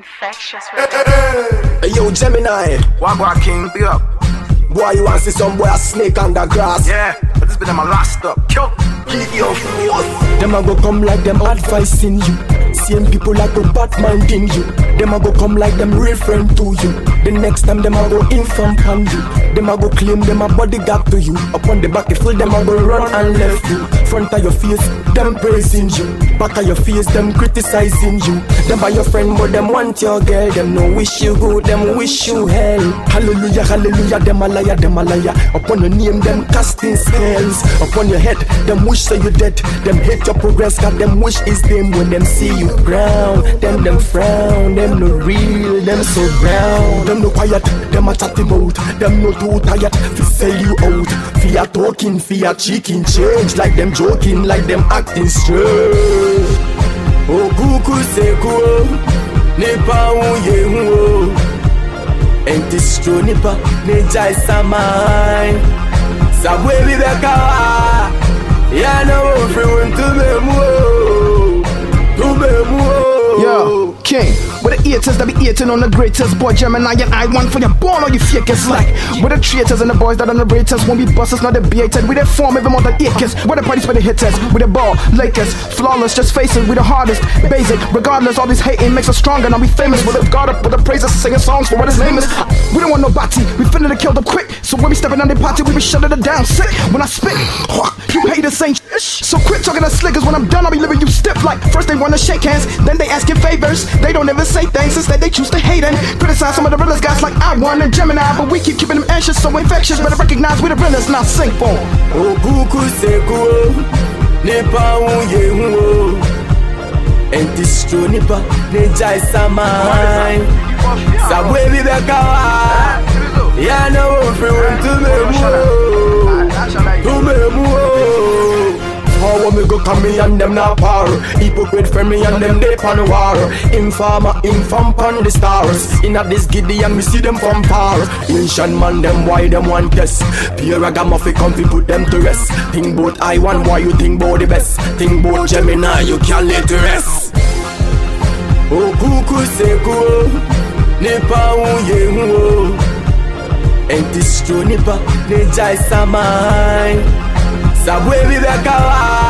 Infectious rhythm. Hey, yo, Gemini. Wagwa King, big up. Boy, you want to see some boy a snake on the grass? Yeah, but this been my last up. Kill. Keep your force. Them a go come like them advising you. Same people like the Batman in you. Them a go come like them real friend to you. The next time them a go inform on you. Them a go claim them a bodyguard to you. Upon the battlefield them a go run and left you. Front of your face, them praising you. Back of your face, them criticizing you. Them by your friend, but them want your girl. Them no wish you good, them wish you hell. Hallelujah, hallelujah, them a liar, them a liar. Upon your name, them casting spells. Upon your head, them wish so you dead. Them hate your progress, got them wish is them when them see you ground. Them them frown, them no real, them so brown. Them no quiet, them a chatty mouth. Them no too tired, fi sell you out. Fi a talking, fi a chicken change. Like them joking, like them acting straight. Oh, Okuku seku o, nipa unye hu o. Enti stro nipa, ne jai samai. Sabwe bibeka ya na wo free eaters that be eating on the greatest. Boy Gemini and I want for your born all you fakers like with the traitors and the boys that are the raiters won't be bosses not debated. We the form even more than acres. With the parties for the hitters. With the ball Lakers. Flawless just faces we the hardest. Basic. Regardless all this hating makes us stronger. Now we famous. With the guard up with the praises singing songs for what his name is. We don't want no body we finna to kill them quick. So when we stepping on the party we be shutting it down sick. When I spit you haters ain't so quit talking to slickers when I'm done I'll be living you stiff like first they wanna shake hands then they asking favors. They don't ever say thanks instead they choose to hate and criticize some of the realest guys like I want and Gemini. But we keep keeping them anxious so infectious. Better recognize we the realest not sing for. 'em. Okuku seku o, nipa unye hu o. Enti stro nipa, ne jai samai. Sabwe bibeka wa, ya na wo free won to me How me go come me and them not power Hypocrite friend me and them they pan war. Informer, inform pan the stars. Inna this giddy and me see them from far. Ancient man them why them want test Pure ragamuffin come fi put them to rest. Think bout I want why you think bout the best? Think bout Gemini you can't let the rest. Oh, Okuku seku o Nipa unye hu o Enti stro nipa? Ne jai samai Sabwe bibeka